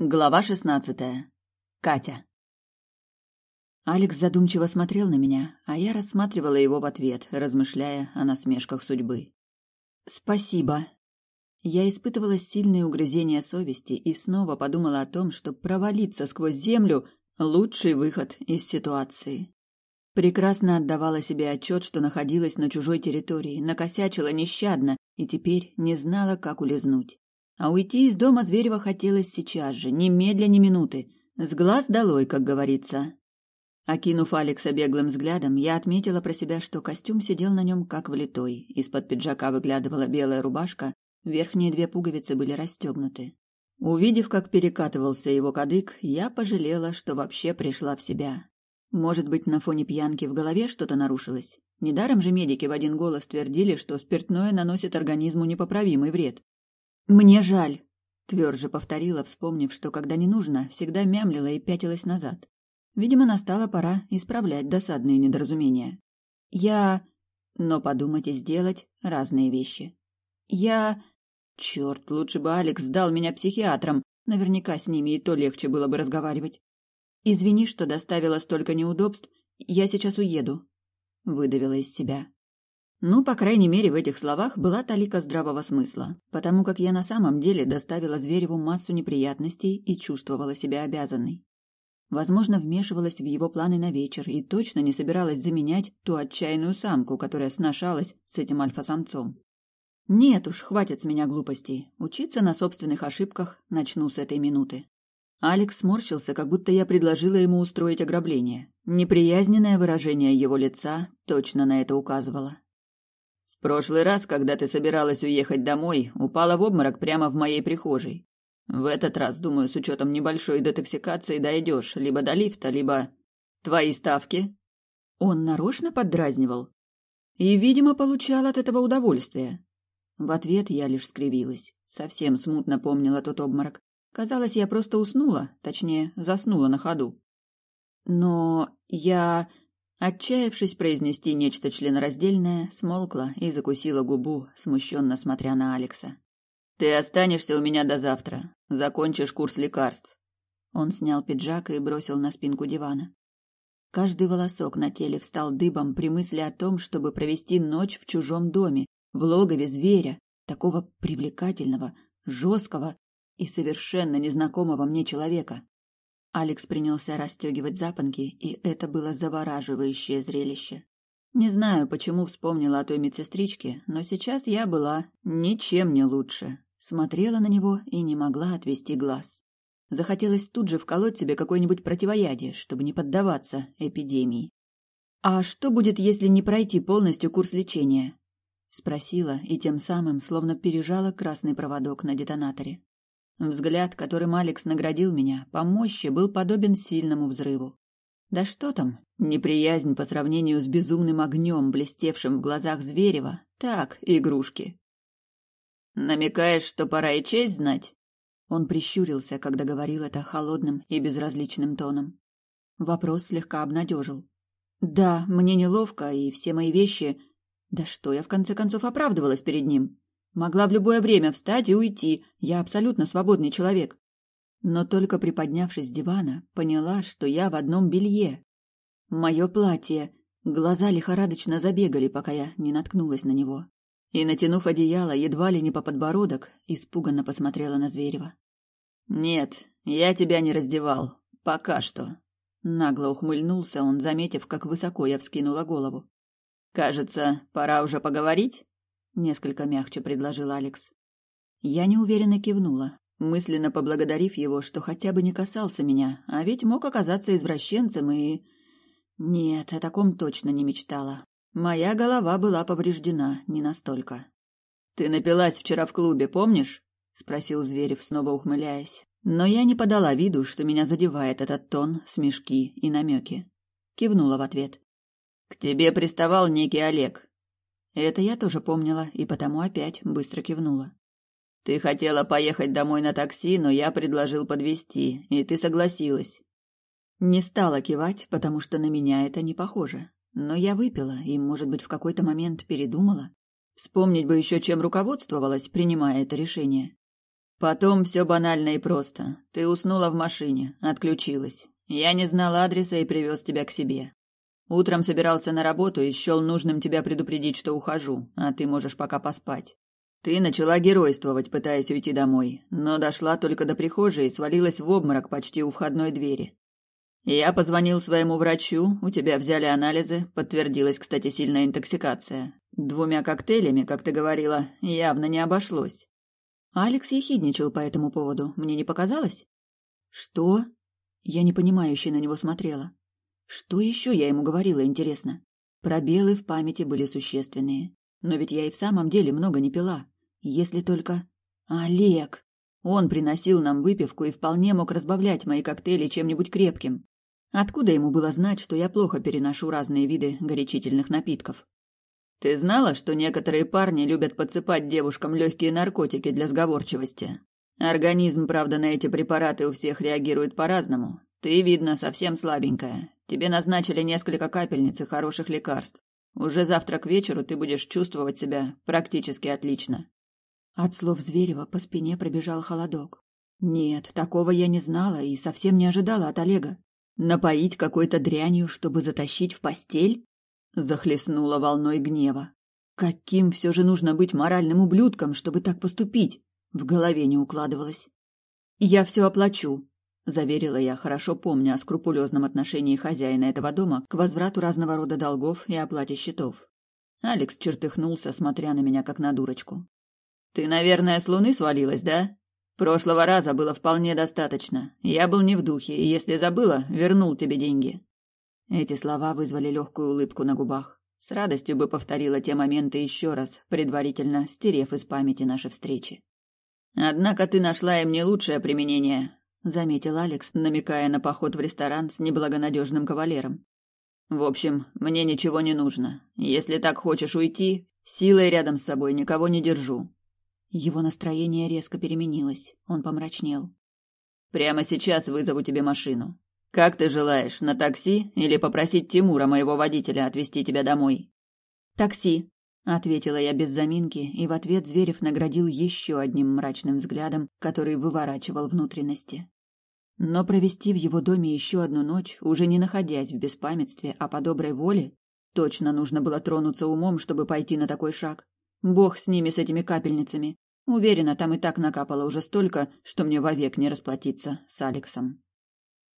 Глава шестнадцатая. Катя. Алекс задумчиво смотрел на меня, а я рассматривала его в ответ, размышляя о насмешках судьбы. «Спасибо». Я испытывала сильные угрызения совести и снова подумала о том, что провалиться сквозь землю – лучший выход из ситуации. Прекрасно отдавала себе отчет, что находилась на чужой территории, накосячила нещадно и теперь не знала, как улизнуть. А уйти из дома Зверева хотелось сейчас же, немедля ни минуты. С глаз долой, как говорится. Окинув Алекса беглым взглядом, я отметила про себя, что костюм сидел на нем как влитой. Из-под пиджака выглядывала белая рубашка, верхние две пуговицы были расстегнуты. Увидев, как перекатывался его кадык, я пожалела, что вообще пришла в себя. Может быть, на фоне пьянки в голове что-то нарушилось? Недаром же медики в один голос твердили, что спиртное наносит организму непоправимый вред. «Мне жаль», — тверже повторила, вспомнив, что когда не нужно, всегда мямлила и пятилась назад. Видимо, настала пора исправлять досадные недоразумения. «Я...» Но подумать и сделать — разные вещи. «Я...» Черт, лучше бы Алекс сдал меня психиатрам. Наверняка с ними и то легче было бы разговаривать. «Извини, что доставила столько неудобств. Я сейчас уеду», — выдавила из себя. Ну, по крайней мере, в этих словах была талика здравого смысла, потому как я на самом деле доставила Звереву массу неприятностей и чувствовала себя обязанной. Возможно, вмешивалась в его планы на вечер и точно не собиралась заменять ту отчаянную самку, которая сношалась с этим альфа-самцом. Нет уж, хватит с меня глупостей. Учиться на собственных ошибках начну с этой минуты. Алекс сморщился, как будто я предложила ему устроить ограбление. Неприязненное выражение его лица точно на это указывало прошлый раз, когда ты собиралась уехать домой, упала в обморок прямо в моей прихожей. В этот раз, думаю, с учетом небольшой детоксикации дойдешь либо до лифта, либо... Твои ставки?» Он нарочно поддразнивал и, видимо, получал от этого удовольствие. В ответ я лишь скривилась. Совсем смутно помнила тот обморок. Казалось, я просто уснула, точнее, заснула на ходу. Но я... Отчаявшись произнести нечто членораздельное, смолкла и закусила губу, смущенно смотря на Алекса. «Ты останешься у меня до завтра. Закончишь курс лекарств». Он снял пиджак и бросил на спинку дивана. Каждый волосок на теле встал дыбом при мысли о том, чтобы провести ночь в чужом доме, в логове зверя, такого привлекательного, жесткого и совершенно незнакомого мне человека. Алекс принялся расстегивать запонки, и это было завораживающее зрелище. Не знаю, почему вспомнила о той медсестричке, но сейчас я была ничем не лучше. Смотрела на него и не могла отвести глаз. Захотелось тут же вколоть себе какое-нибудь противоядие, чтобы не поддаваться эпидемии. «А что будет, если не пройти полностью курс лечения?» — спросила и тем самым словно пережала красный проводок на детонаторе. Взгляд, которым Алекс наградил меня, по мощи был подобен сильному взрыву. Да что там, неприязнь по сравнению с безумным огнем, блестевшим в глазах Зверева, так, игрушки. «Намекаешь, что пора и честь знать?» Он прищурился, когда говорил это холодным и безразличным тоном. Вопрос слегка обнадежил. «Да, мне неловко, и все мои вещи...» Да что я, в конце концов, оправдывалась перед ним? Могла в любое время встать и уйти. Я абсолютно свободный человек. Но только приподнявшись с дивана, поняла, что я в одном белье. Мое платье. Глаза лихорадочно забегали, пока я не наткнулась на него. И, натянув одеяло, едва ли не по подбородок, испуганно посмотрела на Зверева. «Нет, я тебя не раздевал. Пока что». Нагло ухмыльнулся он, заметив, как высоко я вскинула голову. «Кажется, пора уже поговорить?» Несколько мягче предложил Алекс. Я неуверенно кивнула, мысленно поблагодарив его, что хотя бы не касался меня, а ведь мог оказаться извращенцем и... Нет, о таком точно не мечтала. Моя голова была повреждена не настолько. «Ты напилась вчера в клубе, помнишь?» — спросил Зверев, снова ухмыляясь. Но я не подала виду, что меня задевает этот тон, смешки и намеки. Кивнула в ответ. «К тебе приставал некий Олег. Это я тоже помнила и потому опять быстро кивнула. Ты хотела поехать домой на такси, но я предложил подвезти, и ты согласилась. Не стала кивать, потому что на меня это не похоже. Но я выпила и, может быть, в какой-то момент передумала. Вспомнить бы еще, чем руководствовалась, принимая это решение. Потом все банально и просто. Ты уснула в машине, отключилась. Я не знал адреса и привез тебя к себе. Утром собирался на работу и счел нужным тебя предупредить, что ухожу, а ты можешь пока поспать. Ты начала геройствовать, пытаясь уйти домой, но дошла только до прихожей и свалилась в обморок почти у входной двери. Я позвонил своему врачу, у тебя взяли анализы, подтвердилась, кстати, сильная интоксикация. Двумя коктейлями, как ты говорила, явно не обошлось. Алекс ехидничал по этому поводу, мне не показалось? Что? Я непонимающе на него смотрела. Что еще я ему говорила, интересно? Пробелы в памяти были существенные. Но ведь я и в самом деле много не пила. Если только... Олег! Он приносил нам выпивку и вполне мог разбавлять мои коктейли чем-нибудь крепким. Откуда ему было знать, что я плохо переношу разные виды горячительных напитков? Ты знала, что некоторые парни любят подсыпать девушкам легкие наркотики для сговорчивости? Организм, правда, на эти препараты у всех реагирует по-разному. Ты, видно, совсем слабенькая. Тебе назначили несколько капельниц и хороших лекарств. Уже завтра к вечеру ты будешь чувствовать себя практически отлично. От слов Зверева по спине пробежал холодок. Нет, такого я не знала и совсем не ожидала от Олега. Напоить какой-то дрянью, чтобы затащить в постель? Захлестнула волной гнева. Каким все же нужно быть моральным ублюдком, чтобы так поступить? В голове не укладывалось. Я все оплачу, заверила я, хорошо помня о скрупулезном отношении хозяина этого дома к возврату разного рода долгов и оплате счетов. Алекс чертыхнулся, смотря на меня как на дурочку. Ты, наверное, с луны свалилась, да? Прошлого раза было вполне достаточно. Я был не в духе, и если забыла, вернул тебе деньги. Эти слова вызвали легкую улыбку на губах. С радостью бы повторила те моменты еще раз, предварительно стерев из памяти наши встречи. Однако ты нашла им не лучшее применение, заметил Алекс, намекая на поход в ресторан с неблагонадежным кавалером. В общем, мне ничего не нужно. Если так хочешь уйти, силой рядом с собой никого не держу. Его настроение резко переменилось. Он помрачнел. Прямо сейчас вызову тебе машину. Как ты желаешь, на такси или попросить Тимура, моего водителя, отвезти тебя домой? Такси, ответила я без заминки, и в ответ Зверев наградил еще одним мрачным взглядом, который выворачивал внутренности. Но провести в его доме еще одну ночь, уже не находясь в беспамятстве, а по доброй воле, точно нужно было тронуться умом, чтобы пойти на такой шаг. Бог с ними, с этими капельницами. Уверена, там и так накапало уже столько, что мне вовек не расплатиться с Алексом.